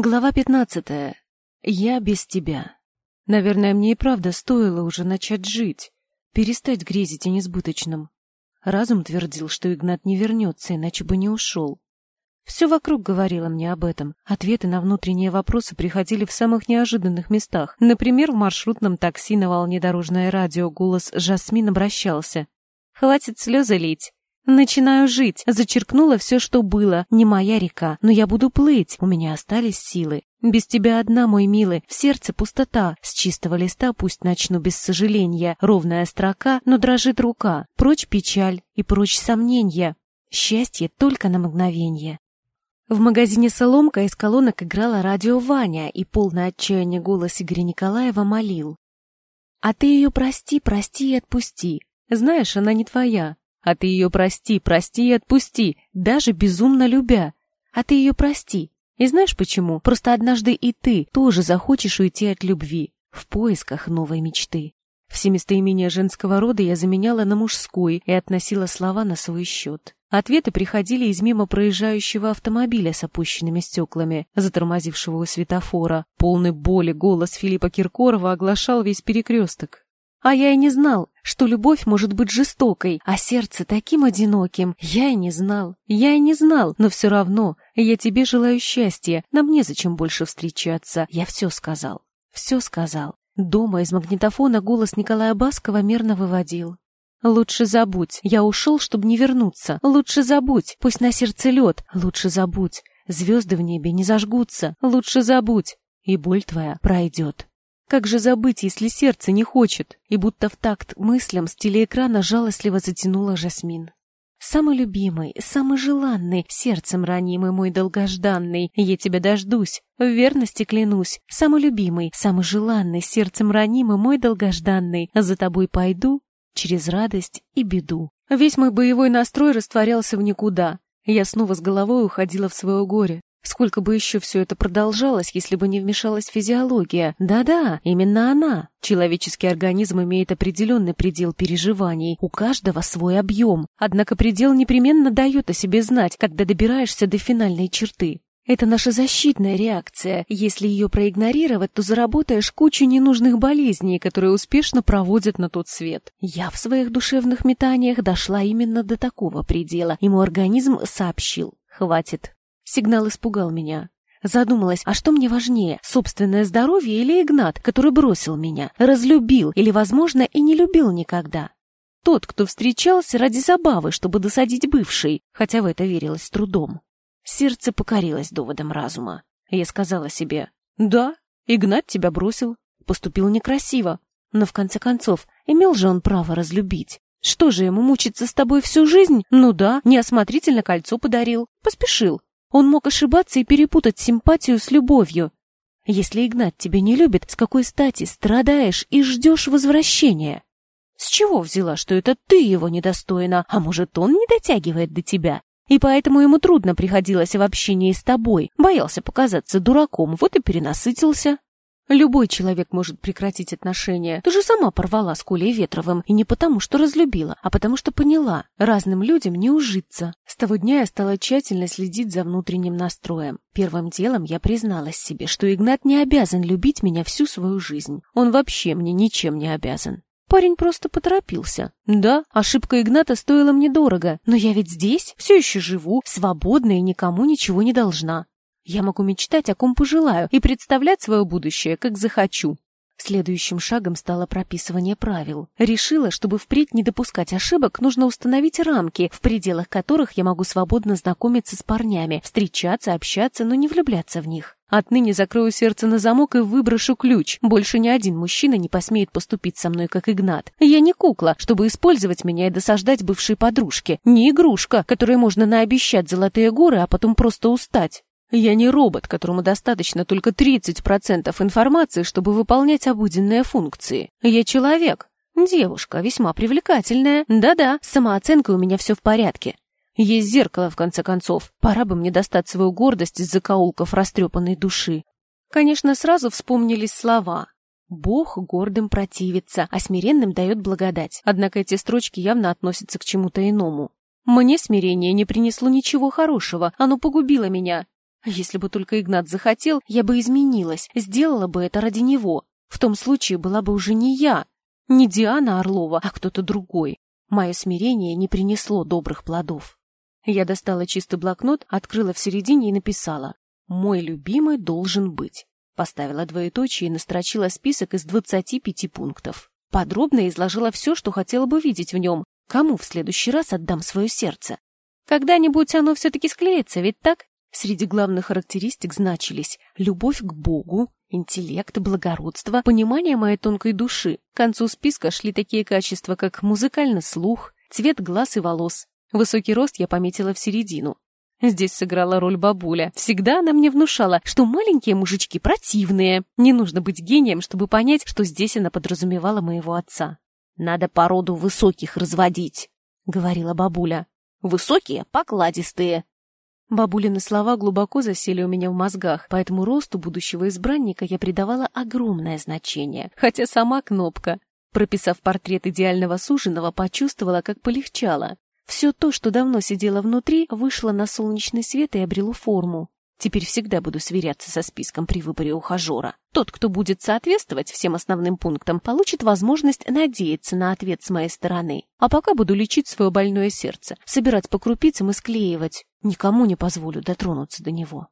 Глава пятнадцатая. Я без тебя. Наверное, мне и правда стоило уже начать жить, перестать грезить о несбыточном. Разум твердил, что Игнат не вернется, иначе бы не ушел. Все вокруг говорило мне об этом. Ответы на внутренние вопросы приходили в самых неожиданных местах. Например, в маршрутном такси на волне дорожное радио голос Жасмин обращался. «Хватит слезы лить. Начинаю жить. Зачеркнула все, что было. Не моя река, но я буду плыть. У меня остались силы. Без тебя одна, мой милый, в сердце пустота. С чистого листа пусть начну без сожаления. Ровная строка, но дрожит рука. Прочь печаль и прочь сомнения. Счастье только на мгновение. В магазине «Соломка» из колонок играла радио Ваня, и полный отчаяния голос Игоря Николаева молил. «А ты ее прости, прости и отпусти. Знаешь, она не твоя. А ты ее прости, прости и отпусти, даже безумно любя. А ты ее прости. И знаешь почему? Просто однажды и ты тоже захочешь уйти от любви, в поисках новой мечты. Все местоимения женского рода я заменяла на мужской и относила слова на свой счет. Ответы приходили из мимо проезжающего автомобиля с опущенными стеклами, затормозившего у светофора. Полный боли голос Филиппа Киркорова оглашал весь перекресток. А я и не знал, что любовь может быть жестокой, а сердце таким одиноким. Я и не знал, я и не знал, но все равно я тебе желаю счастья, нам незачем больше встречаться. Я все сказал, все сказал. Дома из магнитофона голос Николая Баскова мерно выводил. «Лучше забудь, я ушел, чтобы не вернуться. Лучше забудь, пусть на сердце лед. Лучше забудь, звезды в небе не зажгутся. Лучше забудь, и боль твоя пройдет». Как же забыть, если сердце не хочет? И будто в такт мыслям с телеэкрана жалостливо затянула Жасмин. Самый любимый, самый желанный, сердцем ранимый мой долгожданный, я тебя дождусь, в верности клянусь. Самый любимый, самый желанный, сердцем ранимый мой долгожданный, за тобой пойду через радость и беду. Весь мой боевой настрой растворялся в никуда. Я снова с головой уходила в свое горе. Сколько бы еще все это продолжалось, если бы не вмешалась физиология? Да-да, именно она. Человеческий организм имеет определенный предел переживаний, у каждого свой объем. Однако предел непременно дает о себе знать, когда добираешься до финальной черты. Это наша защитная реакция. Если ее проигнорировать, то заработаешь кучу ненужных болезней, которые успешно проводят на тот свет. Я в своих душевных метаниях дошла именно до такого предела, мой организм сообщил. Хватит, Сигнал испугал меня. Задумалась, а что мне важнее, собственное здоровье или Игнат, который бросил меня, разлюбил или, возможно, и не любил никогда? Тот, кто встречался ради забавы, чтобы досадить бывшей, хотя в это верилось с трудом. Сердце покорилось доводом разума. Я сказала себе, да, Игнат тебя бросил, поступил некрасиво, но в конце концов, имел же он право разлюбить. Что же ему мучиться с тобой всю жизнь? Ну да, неосмотрительно кольцо подарил, поспешил, он мог ошибаться и перепутать симпатию с любовью. Если Игнат тебя не любит, с какой стати страдаешь и ждешь возвращения? С чего взяла, что это ты его недостойна, а может, он не дотягивает до тебя? И поэтому ему трудно приходилось в общении с тобой, боялся показаться дураком, вот и перенасытился. Любой человек может прекратить отношения. Ты же сама порвала с Колей Ветровым, и не потому, что разлюбила, а потому, что поняла, разным людям не ужиться. С того дня я стала тщательно следить за внутренним настроем. Первым делом я призналась себе, что Игнат не обязан любить меня всю свою жизнь. Он вообще мне ничем не обязан. Парень просто поторопился. Да, ошибка Игната стоила мне дорого, но я ведь здесь, все еще живу, свободна и никому ничего не должна. Я могу мечтать, о ком пожелаю, и представлять свое будущее, как захочу. Следующим шагом стало прописывание правил. Решила, чтобы впредь не допускать ошибок, нужно установить рамки, в пределах которых я могу свободно знакомиться с парнями, встречаться, общаться, но не влюбляться в них. Отныне закрою сердце на замок и выброшу ключ. Больше ни один мужчина не посмеет поступить со мной, как Игнат. Я не кукла, чтобы использовать меня и досаждать бывшей подружке. Не игрушка, которой можно наобещать золотые горы, а потом просто устать. Я не робот, которому достаточно только 30% информации, чтобы выполнять обыденные функции. Я человек. Девушка, весьма привлекательная. Да-да, с самооценкой у меня все в порядке. Есть зеркало, в конце концов. Пора бы мне достать свою гордость из закоулков растрепанной души. Конечно, сразу вспомнились слова. Бог гордым противится, а смиренным дает благодать. Однако эти строчки явно относятся к чему-то иному. Мне смирение не принесло ничего хорошего, оно погубило меня. Если бы только Игнат захотел, я бы изменилась, сделала бы это ради него. В том случае была бы уже не я, не Диана Орлова, а кто-то другой. Мое смирение не принесло добрых плодов. Я достала чистый блокнот, открыла в середине и написала «Мой любимый должен быть». Поставила двоеточие и настрочила список из 25 пунктов. Подробно изложила все, что хотела бы видеть в нем. Кому в следующий раз отдам свое сердце? Когда-нибудь оно все-таки склеится, ведь так? Среди главных характеристик значились любовь к Богу, интеллект, благородство, понимание моей тонкой души. К концу списка шли такие качества, как музыкальный слух, цвет глаз и волос. Высокий рост я пометила в середину. Здесь сыграла роль бабуля. Всегда она мне внушала, что маленькие мужички противные. Не нужно быть гением, чтобы понять, что здесь она подразумевала моего отца. «Надо породу высоких разводить», — говорила бабуля. Высокие, покладистые. Бабулины слова глубоко засели у меня в мозгах, поэтому росту будущего избранника я придавала огромное значение, хотя сама кнопка. Прописав портрет идеального суженого, почувствовала, как полегчало. Все то, что давно сидело внутри, вышло на солнечный свет и обрело форму. Теперь всегда буду сверяться со списком при выборе ухажера. Тот, кто будет соответствовать всем основным пунктам, получит возможность надеяться на ответ с моей стороны. А пока буду лечить свое больное сердце, собирать по крупицам и склеивать. Никому не позволю дотронуться до него.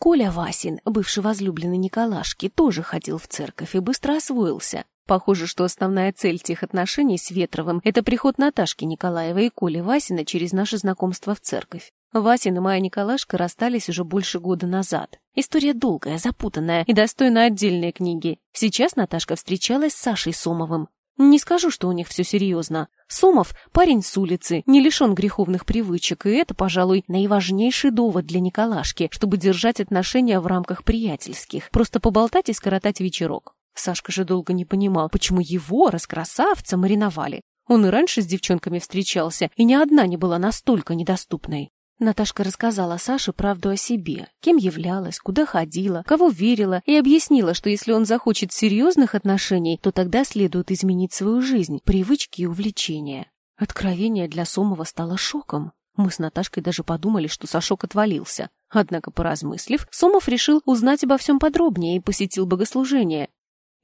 Коля Васин, бывший возлюбленный Николашки, тоже ходил в церковь и быстро освоился. Похоже, что основная цель тех отношений с Ветровым — это приход Наташки Николаевой и Коли Васина через наше знакомство в церковь. Васин и моя Николашка расстались уже больше года назад. История долгая, запутанная и достойна отдельной книги. Сейчас Наташка встречалась с Сашей Сомовым. Не скажу, что у них все серьезно. Сомов — парень с улицы, не лишен греховных привычек, и это, пожалуй, наиважнейший довод для Николашки, чтобы держать отношения в рамках приятельских, просто поболтать и скоротать вечерок. Сашка же долго не понимал, почему его, раскрасавца, мариновали. Он и раньше с девчонками встречался, и ни одна не была настолько недоступной. Наташка рассказала Саше правду о себе, кем являлась, куда ходила, кого верила, и объяснила, что если он захочет серьезных отношений, то тогда следует изменить свою жизнь, привычки и увлечения. Откровение для Сомова стало шоком. Мы с Наташкой даже подумали, что Сашок отвалился. Однако, поразмыслив, Сомов решил узнать обо всем подробнее и посетил богослужение.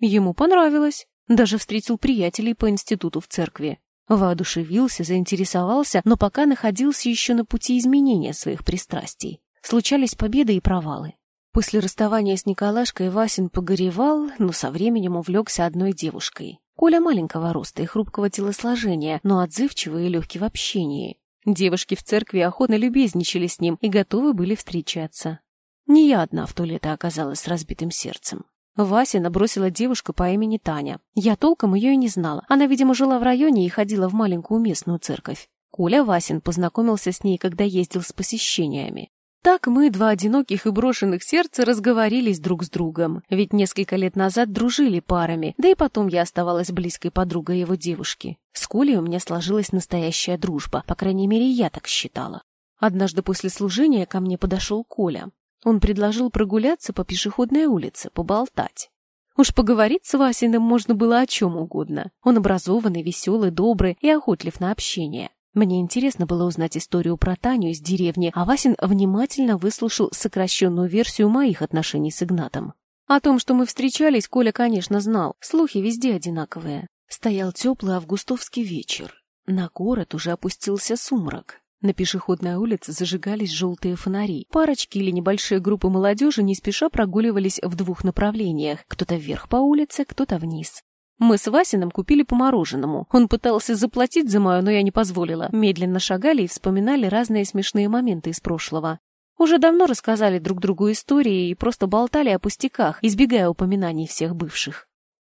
Ему понравилось. Даже встретил приятелей по институту в церкви. Воодушевился, заинтересовался, но пока находился еще на пути изменения своих пристрастий. Случались победы и провалы. После расставания с Николашкой Васин погоревал, но со временем увлекся одной девушкой. Коля маленького роста и хрупкого телосложения, но отзывчивый и легкий в общении. Девушки в церкви охотно любезничали с ним и готовы были встречаться. Не я одна в то лето оказалась с разбитым сердцем. Вася набросила девушку по имени Таня. Я толком ее и не знала. Она, видимо, жила в районе и ходила в маленькую местную церковь. Коля Васин познакомился с ней, когда ездил с посещениями. Так мы, два одиноких и брошенных сердца, разговорились друг с другом. Ведь несколько лет назад дружили парами, да и потом я оставалась близкой подругой его девушки. С Колей у меня сложилась настоящая дружба, по крайней мере, я так считала. Однажды после служения ко мне подошел Коля. Он предложил прогуляться по пешеходной улице, поболтать. Уж поговорить с Васиным можно было о чем угодно. Он образованный, веселый, добрый и охотлив на общение. Мне интересно было узнать историю про Таню из деревни, а Васин внимательно выслушал сокращенную версию моих отношений с Игнатом. О том, что мы встречались, Коля, конечно, знал. Слухи везде одинаковые. Стоял теплый августовский вечер. На город уже опустился сумрак. На пешеходной улице зажигались желтые фонари. Парочки или небольшие группы молодежи не спеша прогуливались в двух направлениях. Кто-то вверх по улице, кто-то вниз. Мы с Васиным купили по мороженому. Он пытался заплатить за мое, но я не позволила. Медленно шагали и вспоминали разные смешные моменты из прошлого. Уже давно рассказали друг другу истории и просто болтали о пустяках, избегая упоминаний всех бывших.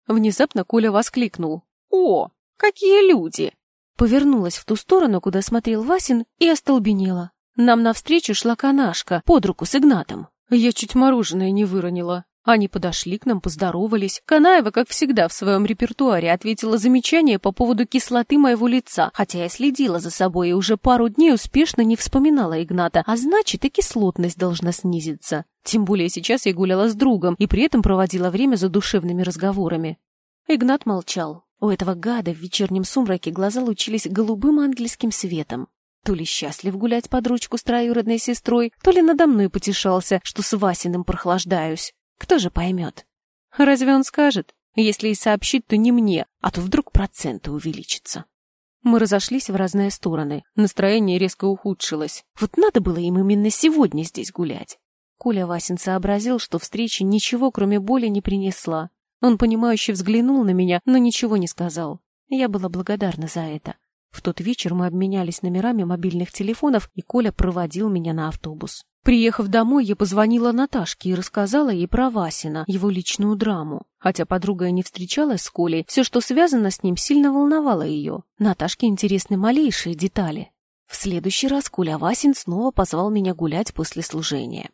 Внезапно Коля воскликнул. «О, какие люди!» Повернулась в ту сторону, куда смотрел Васин, и остолбенела. Нам навстречу шла канашка, под руку с Игнатом. Я чуть мороженое не выронила. Они подошли к нам, поздоровались. Канаева, как всегда, в своем репертуаре ответила замечание по поводу кислоты моего лица, хотя я следила за собой и уже пару дней успешно не вспоминала Игната, а значит и кислотность должна снизиться. Тем более сейчас я гуляла с другом и при этом проводила время за душевными разговорами. Игнат молчал. У этого гада в вечернем сумраке глаза лучились голубым ангельским светом. То ли счастлив гулять под ручку с троюродной сестрой, то ли надо мной потешался, что с Васиным прохлаждаюсь. Кто же поймет? Разве он скажет? Если и сообщит, то не мне, а то вдруг проценты увеличатся. Мы разошлись в разные стороны. Настроение резко ухудшилось. Вот надо было им именно сегодня здесь гулять. Коля Васин сообразил, что встреча ничего, кроме боли, не принесла. Он, понимающе взглянул на меня, но ничего не сказал. Я была благодарна за это. В тот вечер мы обменялись номерами мобильных телефонов, и Коля проводил меня на автобус. Приехав домой, я позвонила Наташке и рассказала ей про Васина, его личную драму. Хотя подруга и не встречалась с Колей, все, что связано с ним, сильно волновало ее. Наташке интересны малейшие детали. В следующий раз Коля Васин снова позвал меня гулять после служения.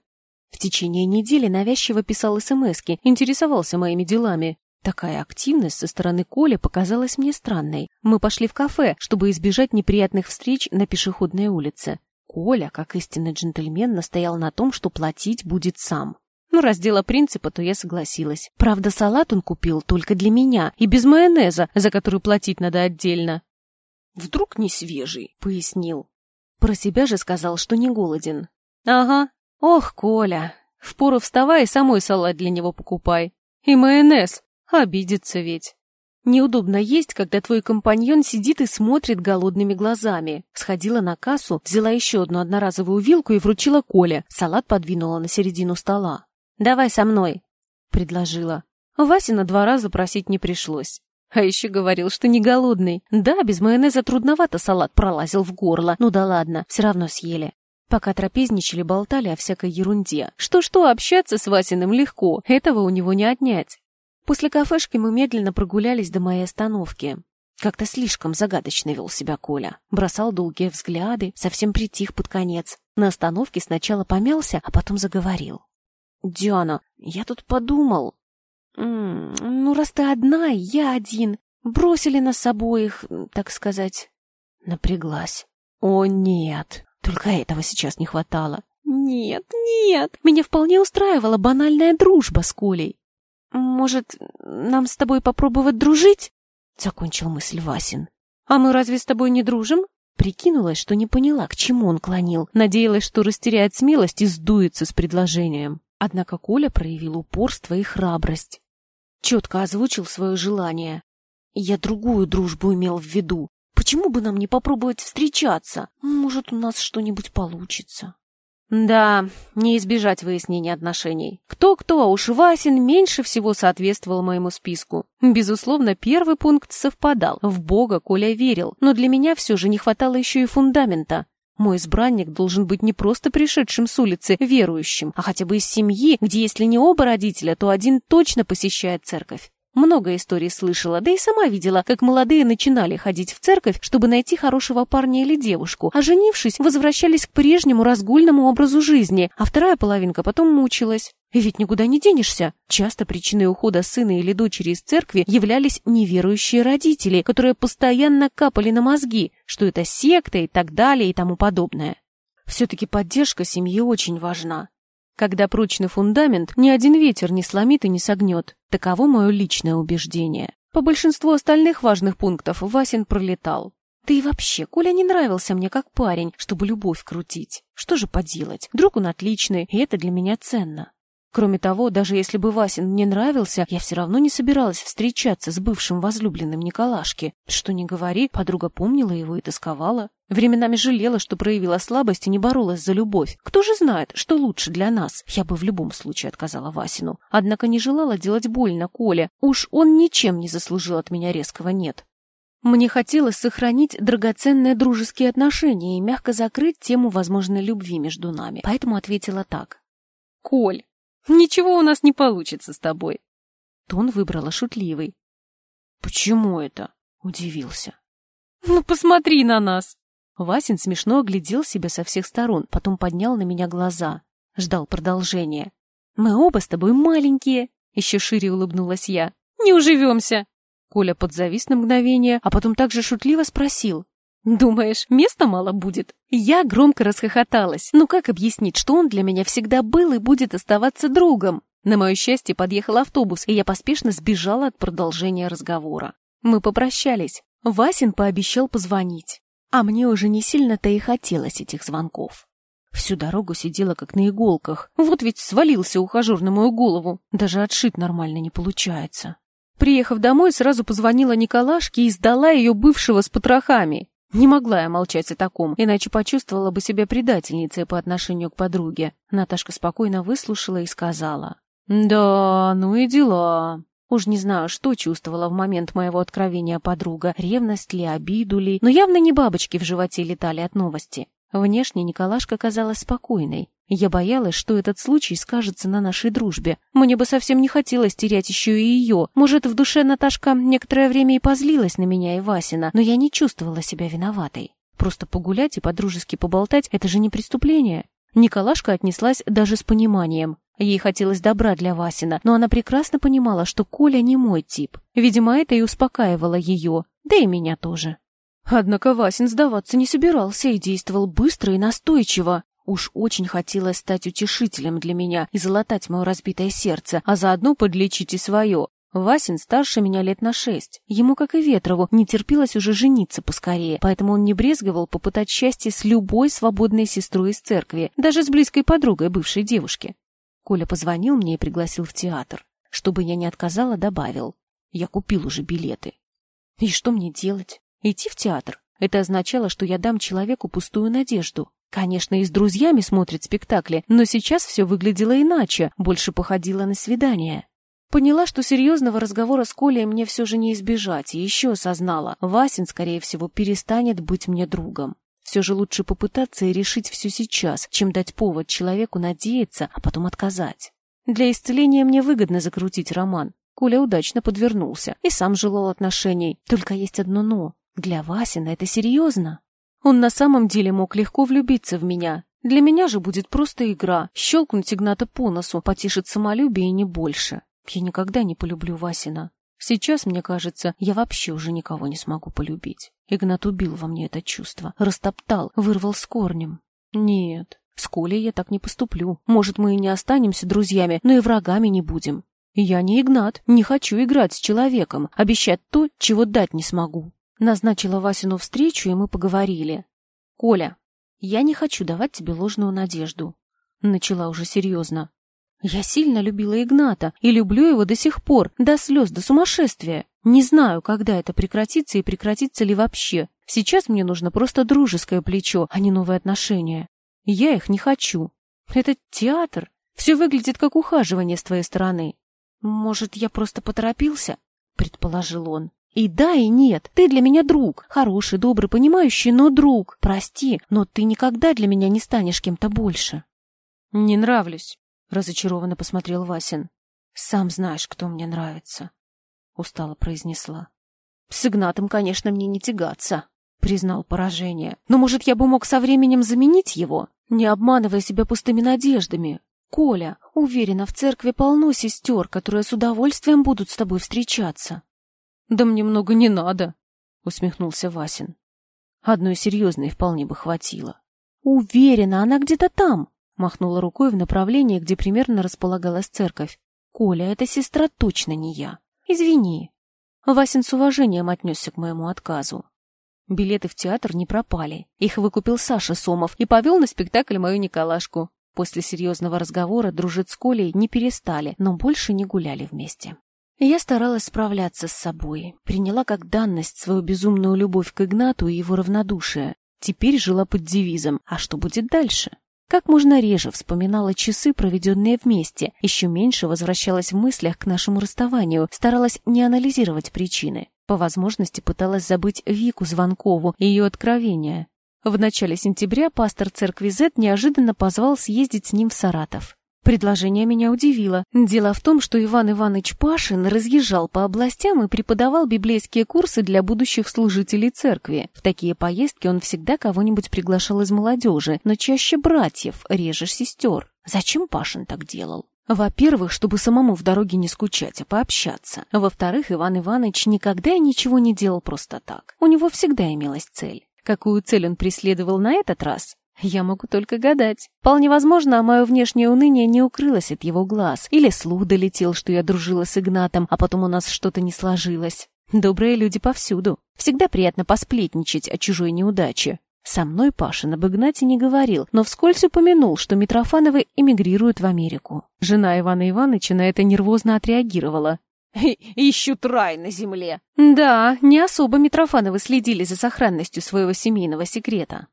В течение недели навязчиво писал СМСки, интересовался моими делами. Такая активность со стороны Коли показалась мне странной. Мы пошли в кафе, чтобы избежать неприятных встреч на пешеходной улице. Коля, как истинный джентльмен, настоял на том, что платить будет сам. Ну, раз дело принципа, то я согласилась. Правда, салат он купил только для меня и без майонеза, за который платить надо отдельно. «Вдруг не свежий?» — пояснил. Про себя же сказал, что не голоден. «Ага. Ох, Коля, впору вставай и самой салат для него покупай. И майонез. Обидится ведь». Неудобно есть, когда твой компаньон сидит и смотрит голодными глазами. Сходила на кассу, взяла еще одну одноразовую вилку и вручила Коле. Салат подвинула на середину стола. «Давай со мной», — предложила. Васе на два раза просить не пришлось. А еще говорил, что не голодный. Да, без майонеза трудновато салат пролазил в горло. Ну да ладно, все равно съели. Пока трапезничали, болтали о всякой ерунде. Что-что, общаться с Васиным легко, этого у него не отнять. После кафешки мы медленно прогулялись до моей остановки. Как-то слишком загадочно вел себя Коля. Бросал долгие взгляды, совсем притих под конец. На остановке сначала помялся, а потом заговорил. «Диана, я тут подумал. М -м, ну, раз ты одна, я один. Бросили нас обоих, так сказать». Напряглась. «О, нет, только этого сейчас не хватало». «Нет, нет, меня вполне устраивала банальная дружба с Колей. «Может, нам с тобой попробовать дружить?» — закончил мысль Васин. «А мы разве с тобой не дружим?» Прикинулась, что не поняла, к чему он клонил. Надеялась, что растеряет смелость и сдуется с предложением. Однако Коля проявил упорство и храбрость. Четко озвучил свое желание. «Я другую дружбу имел в виду. Почему бы нам не попробовать встречаться? Может, у нас что-нибудь получится?» Да, не избежать выяснения отношений. Кто-кто, а уж Васин меньше всего соответствовал моему списку. Безусловно, первый пункт совпадал. В Бога Коля верил, но для меня все же не хватало еще и фундамента. Мой избранник должен быть не просто пришедшим с улицы верующим, а хотя бы из семьи, где если не оба родителя, то один точно посещает церковь. Много историй слышала, да и сама видела, как молодые начинали ходить в церковь, чтобы найти хорошего парня или девушку, а женившись, возвращались к прежнему разгульному образу жизни, а вторая половинка потом мучилась. Ведь никуда не денешься. Часто причиной ухода сына или дочери из церкви являлись неверующие родители, которые постоянно капали на мозги, что это секта и так далее и тому подобное. Все-таки поддержка семьи очень важна. Когда прочный фундамент, ни один ветер не сломит и не согнет. Таково мое личное убеждение. По большинству остальных важных пунктов Васин пролетал. Да и вообще, Коля не нравился мне как парень, чтобы любовь крутить. Что же поделать? Друг он отличный, и это для меня ценно. Кроме того, даже если бы Васин мне нравился, я все равно не собиралась встречаться с бывшим возлюбленным Николашки. Что ни говори, подруга помнила его и тосковала. Временами жалела, что проявила слабость и не боролась за любовь. Кто же знает, что лучше для нас? Я бы в любом случае отказала Васину. Однако не желала делать больно Коле. Уж он ничем не заслужил от меня резкого «нет». Мне хотелось сохранить драгоценные дружеские отношения и мягко закрыть тему возможной любви между нами. Поэтому ответила так. «Коль, Ничего у нас не получится с тобой. Тон выбрала шутливый. Почему это? Удивился. Ну, посмотри на нас. Васин смешно оглядел себя со всех сторон, потом поднял на меня глаза. Ждал продолжения. Мы оба с тобой маленькие. Еще шире улыбнулась я. Не уживемся. Коля подзавис на мгновение, а потом также шутливо спросил. Думаешь, места мало будет? Я громко расхохоталась. Ну как объяснить, что он для меня всегда был и будет оставаться другом? На мое счастье подъехал автобус, и я поспешно сбежала от продолжения разговора. Мы попрощались. Васин пообещал позвонить. А мне уже не сильно-то и хотелось этих звонков. Всю дорогу сидела как на иголках. Вот ведь свалился ухажер на мою голову. Даже отшить нормально не получается. Приехав домой, сразу позвонила Николашке и сдала ее бывшего с потрохами. Не могла я молчать о таком, иначе почувствовала бы себя предательницей по отношению к подруге. Наташка спокойно выслушала и сказала. «Да, ну и дела. Уж не знаю, что чувствовала в момент моего откровения подруга, ревность ли, обиду ли, но явно не бабочки в животе летали от новости. Внешне Николашка казалась спокойной. Я боялась, что этот случай скажется на нашей дружбе. Мне бы совсем не хотелось терять еще и ее. Может, в душе Наташка некоторое время и позлилась на меня и Васина, но я не чувствовала себя виноватой. Просто погулять и подружески поболтать — это же не преступление. Николашка отнеслась даже с пониманием. Ей хотелось добра для Васина, но она прекрасно понимала, что Коля не мой тип. Видимо, это и успокаивало ее, да и меня тоже. Однако Васин сдаваться не собирался и действовал быстро и настойчиво. Уж очень хотелось стать утешителем для меня и залатать мое разбитое сердце, а заодно подлечить и свое. Васин старше меня лет на шесть. Ему, как и Ветрову, не терпелось уже жениться поскорее, поэтому он не брезговал попытать счастье с любой свободной сестрой из церкви, даже с близкой подругой бывшей девушки. Коля позвонил мне и пригласил в театр. Чтобы я не отказала, добавил. Я купил уже билеты. И что мне делать? Идти в театр? Это означало, что я дам человеку пустую надежду. Конечно, и с друзьями смотрит спектакли, но сейчас все выглядело иначе, больше походило на свидание. Поняла, что серьезного разговора с Колей мне все же не избежать, и еще осознала, Васин, скорее всего, перестанет быть мне другом. Все же лучше попытаться и решить все сейчас, чем дать повод человеку надеяться, а потом отказать. Для исцеления мне выгодно закрутить роман. Коля удачно подвернулся и сам желал отношений. Только есть одно «но». Для Васина это серьезно. Он на самом деле мог легко влюбиться в меня. Для меня же будет просто игра. Щелкнуть Игната по носу, потешить самолюбие и не больше. Я никогда не полюблю Васина. Сейчас, мне кажется, я вообще уже никого не смогу полюбить. Игнат убил во мне это чувство, растоптал, вырвал с корнем. Нет, с Колей я так не поступлю. Может, мы и не останемся друзьями, но и врагами не будем. Я не Игнат, не хочу играть с человеком, обещать то, чего дать не смогу. Назначила Васину встречу, и мы поговорили. «Коля, я не хочу давать тебе ложную надежду». Начала уже серьезно. «Я сильно любила Игната и люблю его до сих пор, до слез, до сумасшествия. Не знаю, когда это прекратится и прекратится ли вообще. Сейчас мне нужно просто дружеское плечо, а не новые отношения. Я их не хочу. Это театр. Все выглядит как ухаживание с твоей стороны. Может, я просто поторопился?» — предположил он. И да, и нет. Ты для меня друг. Хороший, добрый, понимающий, но друг. Прости, но ты никогда для меня не станешь кем-то больше. Не нравлюсь, разочарованно посмотрел Васин. Сам знаешь, кто мне нравится, устало произнесла. С Игнатом, конечно, мне не тягаться, признал поражение. Но, может, я бы мог со временем заменить его, не обманывая себя пустыми надеждами. Коля, уверена, в церкви полно сестер, которые с удовольствием будут с тобой встречаться. Да мне много не надо, усмехнулся Васин. Одной серьезной вполне бы хватило. Уверена, она где-то там, махнула рукой в направлении, где примерно располагалась церковь. Коля, эта сестра точно не я. Извини. Васин с уважением отнесся к моему отказу. Билеты в театр не пропали. Их выкупил Саша Сомов и повел на спектакль мою Николашку. После серьезного разговора дружить с Колей не перестали, но больше не гуляли вместе. Я старалась справляться с собой, приняла как данность свою безумную любовь к Игнату и его равнодушие. Теперь жила под девизом «А что будет дальше?». Как можно реже вспоминала часы, проведенные вместе, еще меньше возвращалась в мыслях к нашему расставанию, старалась не анализировать причины. По возможности пыталась забыть Вику Звонкову и ее откровения. В начале сентября пастор церкви Z неожиданно позвал съездить с ним в Саратов. Предложение меня удивило. Дело в том, что Иван Иванович Пашин разъезжал по областям и преподавал библейские курсы для будущих служителей церкви. В такие поездки он всегда кого-нибудь приглашал из молодежи, но чаще братьев, реже сестер. Зачем Пашин так делал? Во-первых, чтобы самому в дороге не скучать, а пообщаться. Во-вторых, Иван Иванович никогда и ничего не делал просто так. У него всегда имелась цель. Какую цель он преследовал на этот раз? Я могу только гадать. Вполне возможно, мое внешнее уныние не укрылось от его глаз. Или слух долетел, что я дружила с Игнатом, а потом у нас что-то не сложилось. Добрые люди повсюду. Всегда приятно посплетничать о чужой неудаче. Со мной Пашин об Игнате не говорил, но вскользь упомянул, что Митрофановы эмигрируют в Америку. Жена Ивана Ивановича на это нервозно отреагировала. «Ищут рай на земле!» Да, не особо Митрофановы следили за сохранностью своего семейного секрета.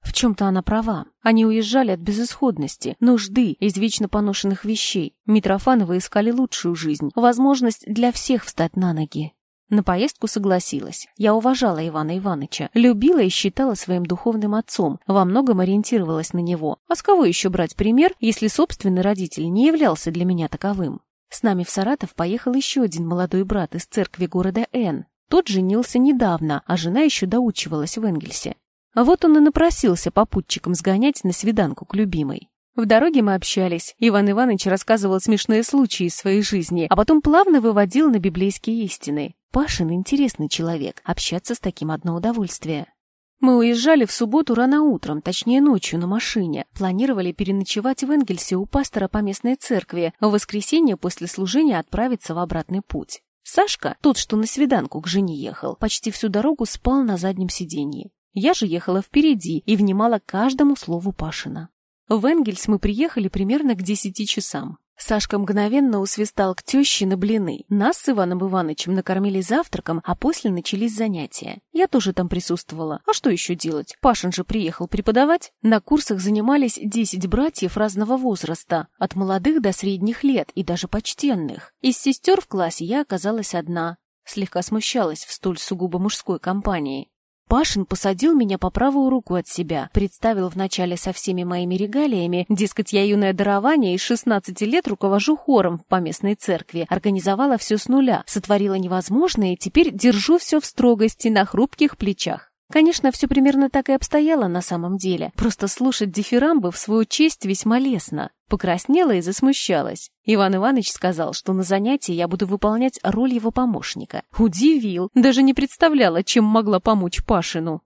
В чем-то она права. Они уезжали от безысходности, нужды, из вечно поношенных вещей. Митрофановы искали лучшую жизнь, возможность для всех встать на ноги. На поездку согласилась. Я уважала Ивана Ивановича, любила и считала своим духовным отцом, во многом ориентировалась на него. А с кого еще брать пример, если собственный родитель не являлся для меня таковым? С нами в Саратов поехал еще один молодой брат из церкви города Н. Тот женился недавно, а жена еще доучивалась в Энгельсе. Вот он и напросился попутчиком сгонять на свиданку к любимой. В дороге мы общались. Иван Иванович рассказывал смешные случаи из своей жизни, а потом плавно выводил на библейские истины. Пашин интересный человек, общаться с таким одно удовольствие. Мы уезжали в субботу рано утром, точнее ночью, на машине. Планировали переночевать в Энгельсе у пастора по местной церкви, в воскресенье после служения отправиться в обратный путь. Сашка, тот, что на свиданку к жене ехал, почти всю дорогу спал на заднем сиденье. Я же ехала впереди и внимала каждому слову Пашина. В Энгельс мы приехали примерно к десяти часам. Сашка мгновенно усвистал к теще на блины. Нас с Иваном Ивановичем накормили завтраком, а после начались занятия. Я тоже там присутствовала. А что еще делать? Пашин же приехал преподавать. На курсах занимались десять братьев разного возраста, от молодых до средних лет и даже почтенных. Из сестер в классе я оказалась одна. Слегка смущалась в столь сугубо мужской компании. Пашин посадил меня по правую руку от себя, представил вначале со всеми моими регалиями, дескать, я юное дарование и с 16 лет руковожу хором в поместной церкви, организовала все с нуля, сотворила невозможное и теперь держу все в строгости на хрупких плечах. Конечно, все примерно так и обстояло на самом деле. Просто слушать дифирамбы в свою честь весьма лестно. Покраснела и засмущалась. Иван Иванович сказал, что на занятии я буду выполнять роль его помощника. Удивил, даже не представляла, чем могла помочь Пашину.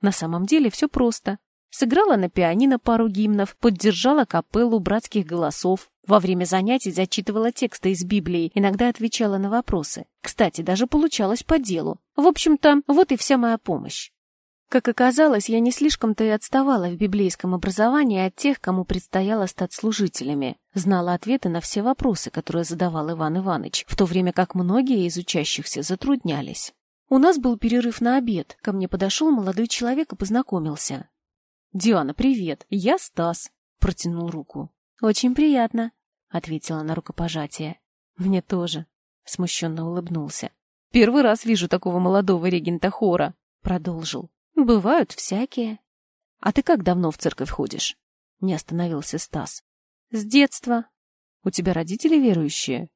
На самом деле все просто. Сыграла на пианино пару гимнов, поддержала капеллу братских голосов. Во время занятий зачитывала тексты из Библии, иногда отвечала на вопросы. Кстати, даже получалось по делу. В общем-то, вот и вся моя помощь. Как оказалось, я не слишком-то и отставала в библейском образовании от тех, кому предстояло стать служителями. Знала ответы на все вопросы, которые задавал Иван Иванович, в то время как многие из учащихся затруднялись. У нас был перерыв на обед. Ко мне подошел молодой человек и познакомился. «Диана, привет. Я Стас», — протянул руку. «Очень приятно», — ответила на рукопожатие. «Мне тоже», — смущенно улыбнулся. «Первый раз вижу такого молодого регента хора», — продолжил. Бывают всякие. А ты как давно в церковь ходишь? Не остановился Стас. С детства. У тебя родители верующие?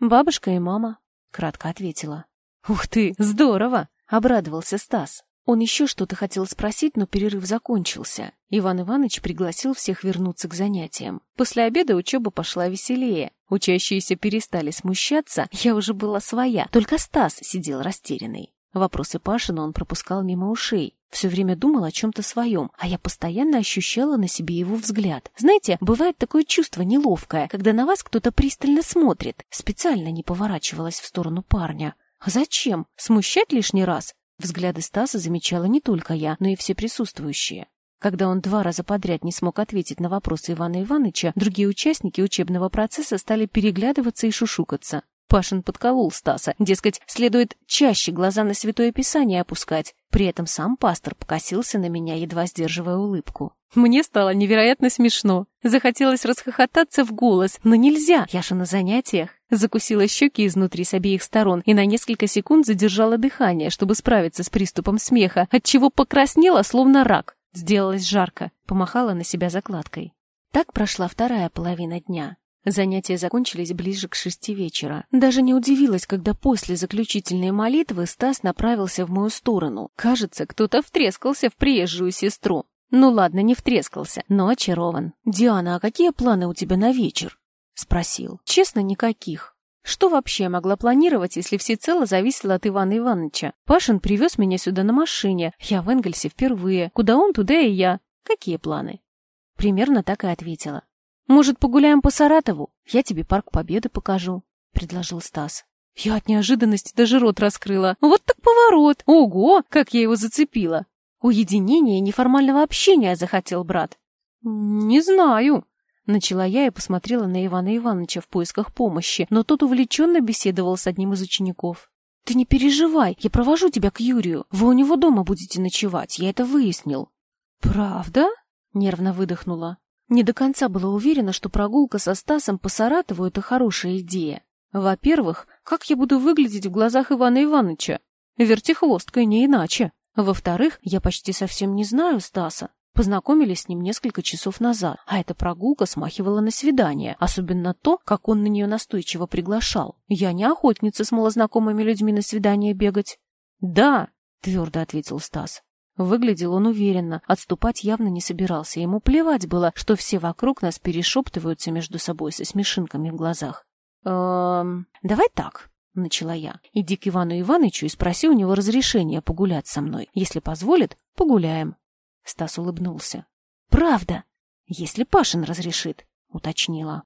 Бабушка и мама, кратко ответила. Ух ты, здорово! Обрадовался Стас. Он еще что-то хотел спросить, но перерыв закончился. Иван Иванович пригласил всех вернуться к занятиям. После обеда учеба пошла веселее. Учащиеся перестали смущаться, я уже была своя, только Стас сидел растерянный. Вопросы Пашина он пропускал мимо ушей. Все время думал о чем-то своем, а я постоянно ощущала на себе его взгляд. Знаете, бывает такое чувство неловкое, когда на вас кто-то пристально смотрит. Специально не поворачивалась в сторону парня. А зачем? Смущать лишний раз? Взгляды Стаса замечала не только я, но и все присутствующие. Когда он два раза подряд не смог ответить на вопросы Ивана Ивановича, другие участники учебного процесса стали переглядываться и шушукаться. Пашин подколол Стаса. Дескать, следует чаще глаза на Святое Писание опускать. При этом сам пастор покосился на меня, едва сдерживая улыбку. Мне стало невероятно смешно. Захотелось расхохотаться в голос, но нельзя, я же на занятиях. Закусила щеки изнутри с обеих сторон и на несколько секунд задержала дыхание, чтобы справиться с приступом смеха, отчего покраснела, словно рак. Сделалось жарко, помахала на себя закладкой. Так прошла вторая половина дня. Занятия закончились ближе к шести вечера. Даже не удивилась, когда после заключительной молитвы Стас направился в мою сторону. Кажется, кто-то втрескался в приезжую сестру. Ну ладно, не втрескался, но очарован. «Диана, а какие планы у тебя на вечер?» — спросил. «Честно, никаких. Что вообще я могла планировать, если всецело зависело от Ивана Ивановича? Пашин привез меня сюда на машине. Я в Энгельсе впервые. Куда он, туда и я. Какие планы?» Примерно так и ответила. «Может, погуляем по Саратову? Я тебе парк Победы покажу», — предложил Стас. Я от неожиданности даже рот раскрыла. Вот так поворот! Ого, как я его зацепила! Уединение и неформального общения захотел брат. Не знаю. Начала я и посмотрела на Ивана Ивановича в поисках помощи, но тот увлеченно беседовал с одним из учеников. «Ты не переживай, я провожу тебя к Юрию. Вы у него дома будете ночевать, я это выяснил». «Правда?» — нервно выдохнула. Не до конца была уверена, что прогулка со Стасом по Саратову — это хорошая идея. Во-первых, как я буду выглядеть в глазах Ивана Ивановича? Вертихвосткой не иначе. Во-вторых, я почти совсем не знаю Стаса. Познакомились с ним несколько часов назад, а эта прогулка смахивала на свидание, особенно то, как он на нее настойчиво приглашал. Я не охотница с малознакомыми людьми на свидание бегать. «Да», — твердо ответил Стас. Выглядел он уверенно, отступать явно не собирался. Ему плевать было, что все вокруг нас перешептываются между собой со смешинками в глазах. «Эм, давай так», — начала я. «Иди к Ивану Ивановичу и спроси у него разрешения погулять со мной. Если позволит, погуляем». Стас улыбнулся. «Правда, если Пашин разрешит», — уточнила.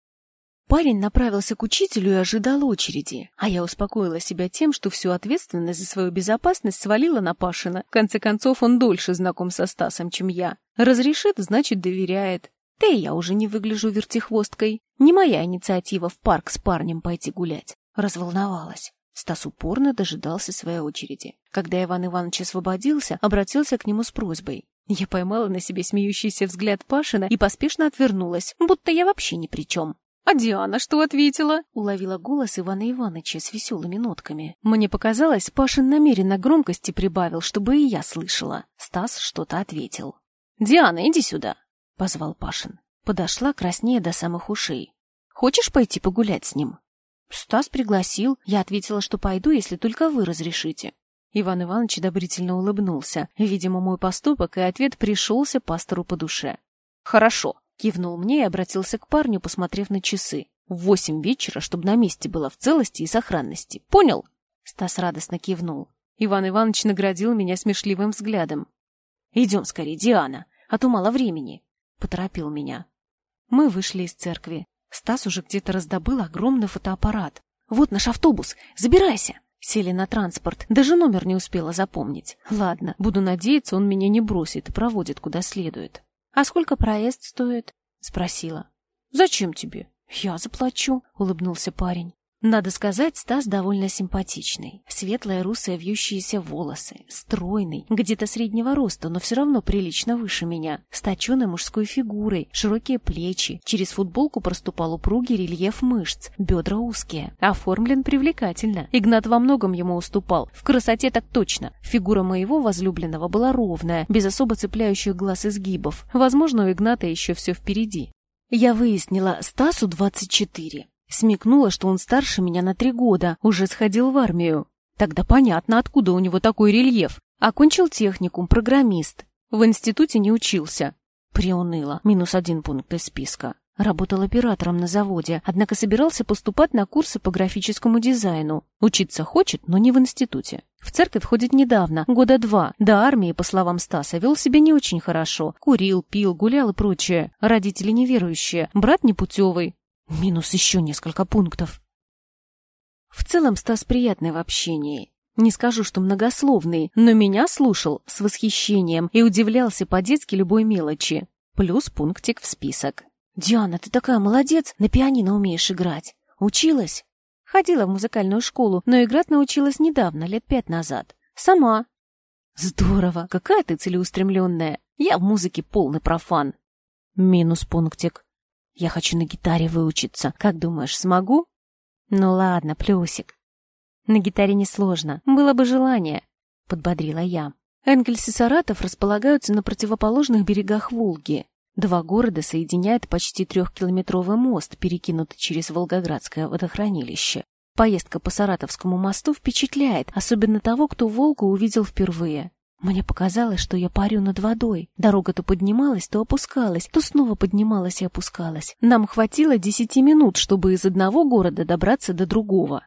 Парень направился к учителю и ожидал очереди, а я успокоила себя тем, что всю ответственность за свою безопасность свалила на Пашина. В конце концов, он дольше знаком со Стасом, чем я. Разрешит, значит, доверяет. Да и я уже не выгляжу вертихвосткой. Не моя инициатива в парк с парнем пойти гулять. Разволновалась. Стас упорно дожидался своей очереди. Когда Иван Иванович освободился, обратился к нему с просьбой. Я поймала на себе смеющийся взгляд Пашина и поспешно отвернулась, будто я вообще ни при чем. «А Диана что ответила?» — уловила голос Ивана Ивановича с веселыми нотками. Мне показалось, Пашин намеренно громкости прибавил, чтобы и я слышала. Стас что-то ответил. «Диана, иди сюда!» — позвал Пашин. Подошла краснее до самых ушей. «Хочешь пойти погулять с ним?» Стас пригласил. Я ответила, что пойду, если только вы разрешите. Иван Иванович одобрительно улыбнулся. Видимо, мой поступок и ответ пришелся пастору по душе. «Хорошо», Кивнул мне и обратился к парню, посмотрев на часы. В восемь вечера, чтобы на месте было в целости и сохранности. Понял? Стас радостно кивнул. Иван Иванович наградил меня смешливым взглядом. «Идем скорее, Диана, а то мало времени», — поторопил меня. Мы вышли из церкви. Стас уже где-то раздобыл огромный фотоаппарат. «Вот наш автобус, забирайся!» Сели на транспорт, даже номер не успела запомнить. Ладно, буду надеяться, он меня не бросит и проводит куда следует. «А сколько проезд стоит?» — спросила. «Зачем тебе?» «Я заплачу», — улыбнулся парень. Надо сказать, Стас довольно симпатичный. Светлые русые вьющиеся волосы, стройный, где-то среднего роста, но все равно прилично выше меня, с точенной мужской фигурой, широкие плечи, через футболку проступал упругий рельеф мышц, бедра узкие, оформлен привлекательно. Игнат во многом ему уступал, в красоте так точно. Фигура моего возлюбленного была ровная, без особо цепляющих глаз изгибов. Возможно, у Игната еще все впереди. Я выяснила, Стасу 24. Смекнула, что он старше меня на три года, уже сходил в армию. Тогда понятно, откуда у него такой рельеф. Окончил техникум, программист. В институте не учился. Приуныла. Минус один пункт из списка. Работал оператором на заводе, однако собирался поступать на курсы по графическому дизайну. Учиться хочет, но не в институте. В церковь ходит недавно, года два. До армии, по словам Стаса, вел себя не очень хорошо. Курил, пил, гулял и прочее. Родители неверующие. Брат непутевый. Минус еще несколько пунктов. В целом Стас приятный в общении. Не скажу, что многословный, но меня слушал с восхищением и удивлялся по-детски любой мелочи. Плюс пунктик в список. «Диана, ты такая молодец, на пианино умеешь играть. Училась?» Ходила в музыкальную школу, но играть научилась недавно, лет пять назад. Сама. Здорово, какая ты целеустремленная. Я в музыке полный профан. Минус пунктик. Я хочу на гитаре выучиться. Как думаешь, смогу? Ну ладно, плюсик. На гитаре несложно. Было бы желание, подбодрила я. Энгельс и Саратов располагаются на противоположных берегах Волги. Два города соединяет почти трехкилометровый мост, перекинутый через Волгоградское водохранилище. Поездка по Саратовскому мосту впечатляет, особенно того, кто Волгу увидел впервые. Мне показалось, что я парю над водой. Дорога то поднималась, то опускалась, то снова поднималась и опускалась. Нам хватило десяти минут, чтобы из одного города добраться до другого.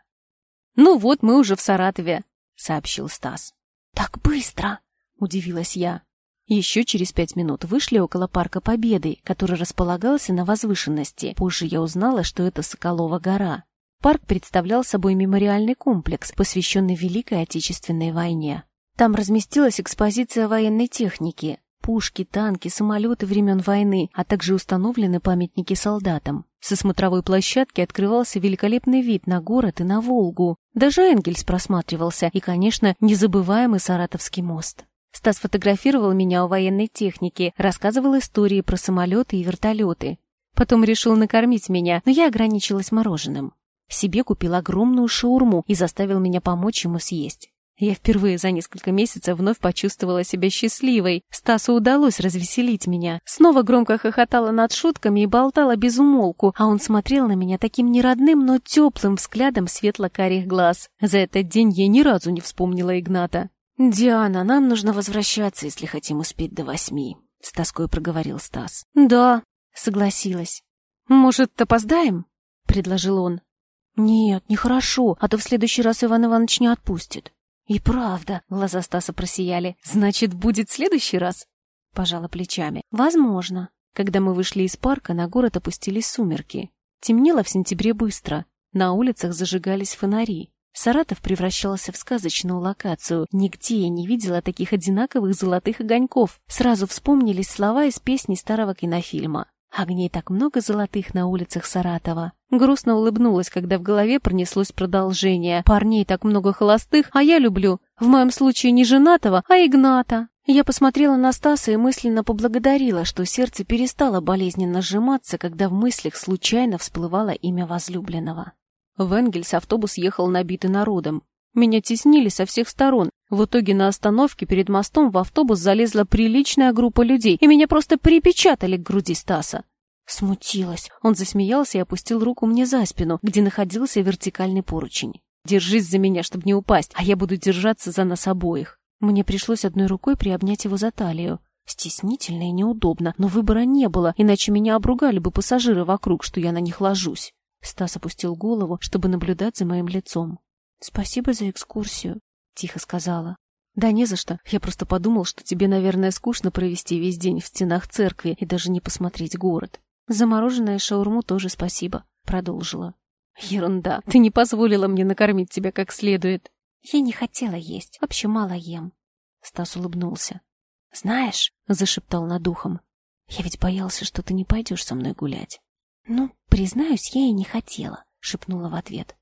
«Ну вот, мы уже в Саратове», — сообщил Стас. «Так быстро!» — удивилась я. Еще через пять минут вышли около парка Победы, который располагался на возвышенности. Позже я узнала, что это Соколова гора. Парк представлял собой мемориальный комплекс, посвященный Великой Отечественной войне. Там разместилась экспозиция военной техники, пушки, танки, самолеты времен войны, а также установлены памятники солдатам. Со смотровой площадки открывался великолепный вид на город и на Волгу. Даже Энгельс просматривался, и, конечно, незабываемый Саратовский мост. Стас фотографировал меня у военной техники, рассказывал истории про самолеты и вертолеты. Потом решил накормить меня, но я ограничилась мороженым. Себе купил огромную шаурму и заставил меня помочь ему съесть. Я впервые за несколько месяцев вновь почувствовала себя счастливой. Стасу удалось развеселить меня. Снова громко хохотала над шутками и болтала без умолку, а он смотрел на меня таким неродным, но теплым взглядом светло-карих глаз. За этот день я ни разу не вспомнила Игната. «Диана, нам нужно возвращаться, если хотим успеть до восьми», — с тоской проговорил Стас. «Да», — согласилась. «Может, опоздаем?» — предложил он. «Нет, нехорошо, а то в следующий раз Иван Иванович не отпустит». «И правда», — глаза Стаса просияли. «Значит, будет следующий раз?» Пожала плечами. «Возможно». Когда мы вышли из парка, на город опустились сумерки. Темнело в сентябре быстро. На улицах зажигались фонари. Саратов превращался в сказочную локацию. Нигде я не видела таких одинаковых золотых огоньков. Сразу вспомнились слова из песни старого кинофильма. Огней так много золотых на улицах Саратова. Грустно улыбнулась, когда в голове пронеслось продолжение. Парней так много холостых, а я люблю, в моем случае не женатого, а Игната. Я посмотрела на Стаса и мысленно поблагодарила, что сердце перестало болезненно сжиматься, когда в мыслях случайно всплывало имя возлюбленного. В Энгельс автобус ехал набитый народом. Меня теснили со всех сторон. В итоге на остановке перед мостом в автобус залезла приличная группа людей, и меня просто припечатали к груди Стаса. Смутилась. Он засмеялся и опустил руку мне за спину, где находился вертикальный поручень. «Держись за меня, чтобы не упасть, а я буду держаться за нас обоих». Мне пришлось одной рукой приобнять его за талию. Стеснительно и неудобно, но выбора не было, иначе меня обругали бы пассажиры вокруг, что я на них ложусь. Стас опустил голову, чтобы наблюдать за моим лицом. «Спасибо за экскурсию», — тихо сказала. «Да не за что. Я просто подумал, что тебе, наверное, скучно провести весь день в стенах церкви и даже не посмотреть город. За мороженое шаурму тоже спасибо», — продолжила. «Ерунда. Ты не позволила мне накормить тебя как следует». «Я не хотела есть. Вообще мало ем». Стас улыбнулся. «Знаешь», — зашептал над ухом, — «я ведь боялся, что ты не пойдешь со мной гулять». «Ну, признаюсь, я и не хотела», — шепнула в ответ.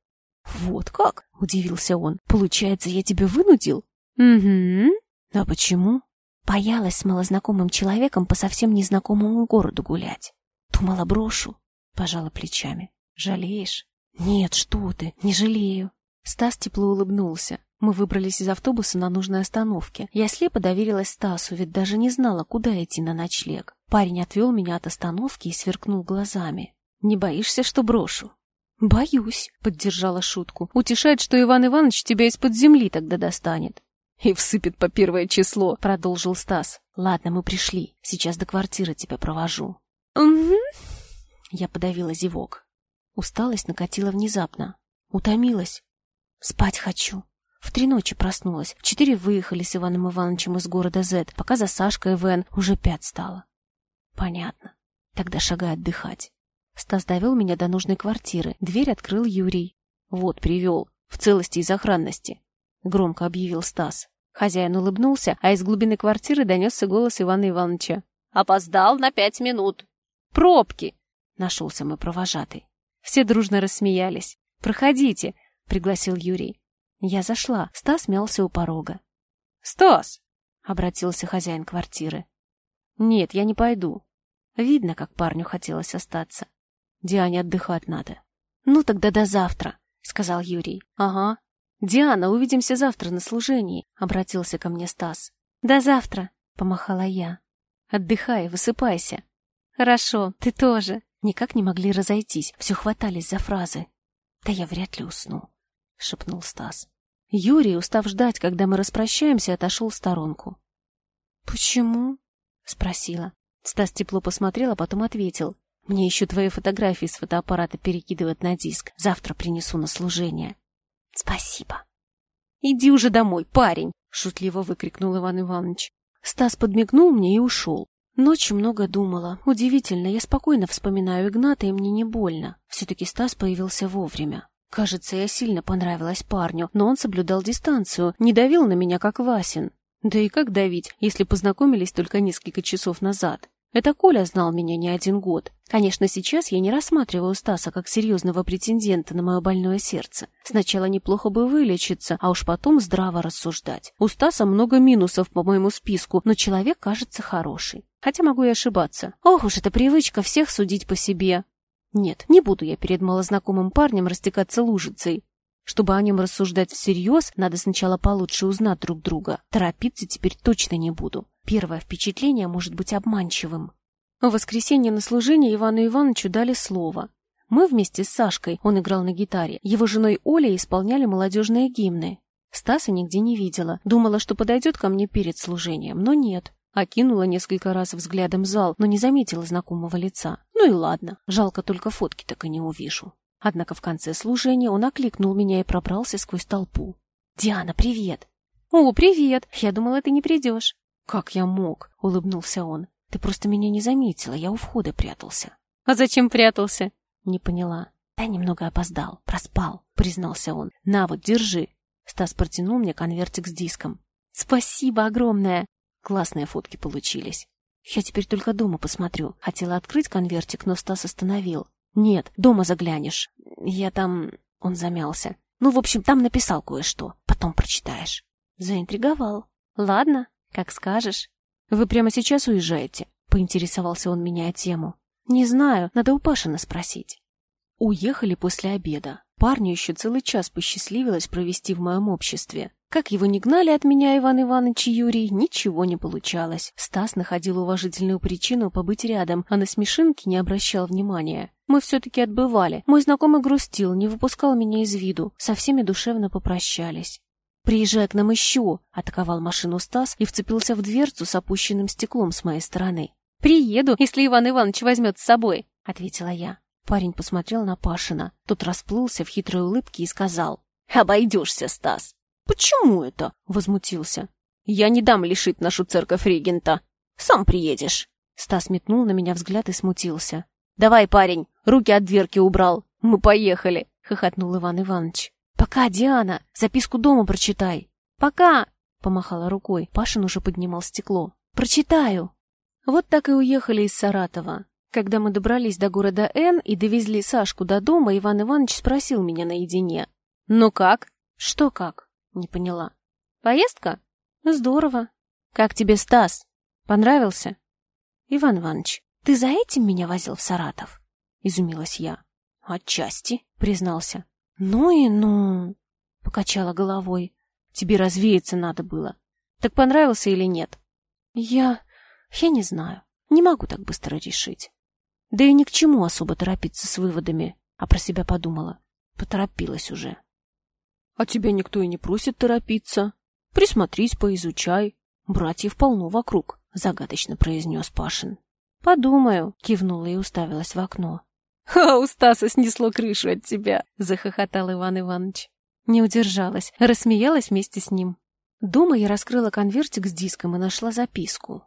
«Вот как?» — удивился он. «Получается, я тебя вынудил?» «Угу. А почему?» Боялась с малознакомым человеком по совсем незнакомому городу гулять. Думала, брошу. Пожала плечами. «Жалеешь?» «Нет, что ты, не жалею». Стас тепло улыбнулся. Мы выбрались из автобуса на нужной остановке. Я слепо доверилась Стасу, ведь даже не знала, куда идти на ночлег. Парень отвел меня от остановки и сверкнул глазами. «Не боишься, что брошу?» «Боюсь», — поддержала шутку. «Утешает, что Иван Иванович тебя из-под земли тогда достанет». «И всыпет по первое число», — продолжил Стас. «Ладно, мы пришли. Сейчас до квартиры тебя провожу». «Угу». Я подавила зевок. Усталость накатила внезапно. Утомилась. Спать хочу. В три ночи проснулась. В четыре выехали с Иваном Ивановичем из города З, пока за Сашкой Вен уже пять стало. Понятно. Тогда шагай отдыхать. Стас довел меня до нужной квартиры. Дверь открыл Юрий. Вот, привел. В целости и сохранности. Громко объявил Стас. Хозяин улыбнулся, а из глубины квартиры донесся голос Ивана Ивановича. «Опоздал на пять минут». «Пробки!» — нашелся мой провожатый. Все дружно рассмеялись. «Проходите!» — пригласил Юрий. Я зашла. Стас мялся у порога. «Стас!» — обратился хозяин квартиры. «Нет, я не пойду. Видно, как парню хотелось остаться. Диане отдыхать надо. Ну тогда до завтра, сказал Юрий. Ага. Диана, увидимся завтра на служении, обратился ко мне Стас. До завтра, помахала я. Отдыхай, высыпайся. Хорошо, ты тоже. Никак не могли разойтись, все хватались за фразы. Да я вряд ли усну, шепнул Стас. Юрий, устав ждать, когда мы распрощаемся, отошел в сторонку. Почему? спросила. Стас тепло посмотрел, а потом ответил. Мне еще твои фотографии с фотоаппарата перекидывать на диск. Завтра принесу на служение. Спасибо. Иди уже домой, парень, шутливо выкрикнул Иван Иванович. Стас подмигнул мне и ушел. Ночью много думала. Удивительно, я спокойно вспоминаю Игната, и мне не больно. Все-таки Стас появился вовремя. Кажется, я сильно понравилась парню, но он соблюдал дистанцию, не давил на меня, как Васин. Да и как давить, если познакомились только несколько часов назад? Это Коля знал меня не один год. Конечно, сейчас я не рассматриваю Стаса как серьезного претендента на мое больное сердце. Сначала неплохо бы вылечиться, а уж потом здраво рассуждать. У Стаса много минусов по моему списку, но человек кажется хороший. Хотя могу и ошибаться. Ох уж эта привычка всех судить по себе. Нет, не буду я перед малознакомым парнем растекаться лужицей. Чтобы о нем рассуждать всерьез, надо сначала получше узнать друг друга. Торопиться теперь точно не буду. Первое впечатление может быть обманчивым. В воскресенье на служение Ивану Ивановичу дали слово. Мы вместе с Сашкой, он играл на гитаре, его женой Олей исполняли молодежные гимны. Стаса нигде не видела, думала, что подойдет ко мне перед служением, но нет. Окинула несколько раз взглядом зал, но не заметила знакомого лица. Ну и ладно, жалко только фотки так и не увижу. Однако в конце служения он окликнул меня и пробрался сквозь толпу. «Диана, привет!» «О, привет! Я думала, ты не придешь». «Как я мог?» — улыбнулся он. «Ты просто меня не заметила, я у входа прятался». «А зачем прятался?» «Не поняла». «Да немного опоздал, проспал», — признался он. «На вот, держи». Стас протянул мне конвертик с диском. «Спасибо огромное!» Классные фотки получились. Я теперь только дома посмотрю. Хотела открыть конвертик, но Стас остановил. Нет, дома заглянешь. Я там... Он замялся. Ну, в общем, там написал кое-что. Потом прочитаешь. Заинтриговал. Ладно, как скажешь. Вы прямо сейчас уезжаете? Поинтересовался он, меняя тему. Не знаю, надо у Пашина спросить. Уехали после обеда. Парню еще целый час посчастливилось провести в моем обществе. Как его не гнали от меня Иван Иванович и Юрий, ничего не получалось. Стас находил уважительную причину побыть рядом, а на смешинки не обращал внимания. Мы все-таки отбывали. Мой знакомый грустил, не выпускал меня из виду. Со всеми душевно попрощались. «Приезжай к нам еще!» — атаковал машину Стас и вцепился в дверцу с опущенным стеклом с моей стороны. «Приеду, если Иван Иванович возьмет с собой», — ответила я. Парень посмотрел на Пашина. Тот расплылся в хитрой улыбке и сказал. «Обойдешься, Стас!» «Почему это?» — возмутился. «Я не дам лишить нашу церковь регента. Сам приедешь». Стас метнул на меня взгляд и смутился. «Давай, парень, руки от дверки убрал. Мы поехали», — хохотнул Иван Иванович. «Пока, Диана, записку дома прочитай». «Пока!» — помахала рукой. Пашин уже поднимал стекло. «Прочитаю». Вот так и уехали из Саратова. Когда мы добрались до города Н и довезли Сашку до дома, Иван Иванович спросил меня наедине. «Ну как?» «Что как?» Не поняла. Поездка? Здорово. Как тебе Стас? Понравился? Иван Иванович, ты за этим меня возил в Саратов? Изумилась я. Отчасти, признался. Ну и ну, покачала головой. Тебе развеяться надо было. Так понравился или нет? Я... я не знаю. Не могу так быстро решить. Да и ни к чему особо торопиться с выводами, а про себя подумала. Поторопилась уже. А тебя никто и не просит торопиться. Присмотрись, поизучай. Братьев полно вокруг, — загадочно произнес Пашин. Подумаю, — кивнула и уставилась в окно. — А у Стаса снесло крышу от тебя, — захохотал Иван Иванович. Не удержалась, рассмеялась вместе с ним. Дома я раскрыла конвертик с диском и нашла записку.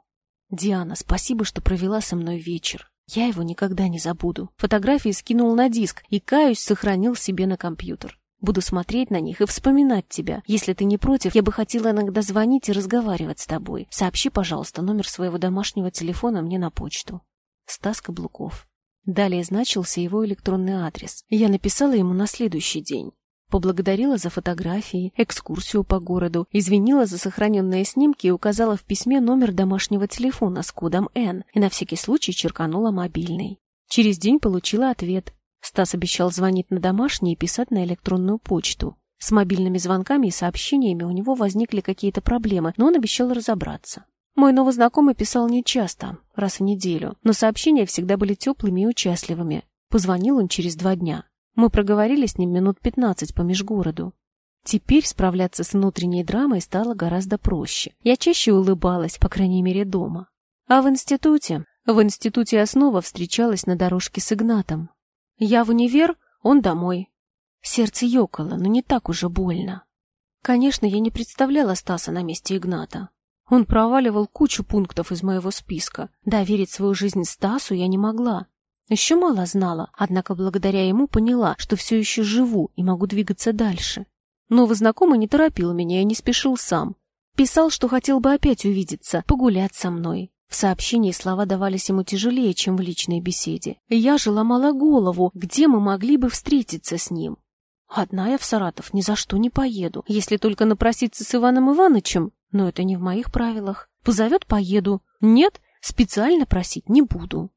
«Диана, спасибо, что провела со мной вечер. Я его никогда не забуду. Фотографии скинул на диск и, каюсь, сохранил себе на компьютер. Буду смотреть на них и вспоминать тебя. Если ты не против, я бы хотела иногда звонить и разговаривать с тобой. Сообщи, пожалуйста, номер своего домашнего телефона мне на почту. Стас Каблуков. Далее значился его электронный адрес. Я написала ему на следующий день. Поблагодарила за фотографии, экскурсию по городу, извинила за сохраненные снимки и указала в письме номер домашнего телефона с кодом N и на всякий случай черканула мобильный. Через день получила ответ. Стас обещал звонить на домашний и писать на электронную почту. С мобильными звонками и сообщениями у него возникли какие-то проблемы, но он обещал разобраться. Мой новый знакомый писал нечасто, раз в неделю, но сообщения всегда были теплыми и участливыми. Позвонил он через два дня. Мы проговорили с ним минут пятнадцать по межгороду. Теперь справляться с внутренней драмой стало гораздо проще. Я чаще улыбалась, по крайней мере, дома. А в институте? В институте основа встречалась на дорожке с Игнатом. Я в универ, он домой. Сердце ёкало, но не так уже больно. Конечно, я не представляла Стаса на месте Игната. Он проваливал кучу пунктов из моего списка. Доверить свою жизнь Стасу я не могла. Еще мало знала, однако благодаря ему поняла, что все еще живу и могу двигаться дальше. Новый знакомый не торопил меня и не спешил сам. Писал, что хотел бы опять увидеться, погулять со мной. В сообщении слова давались ему тяжелее, чем в личной беседе. Я же ломала голову, где мы могли бы встретиться с ним. Одна я в Саратов ни за что не поеду, если только напроситься с Иваном Ивановичем, но это не в моих правилах. Позовет — поеду. Нет, специально просить не буду.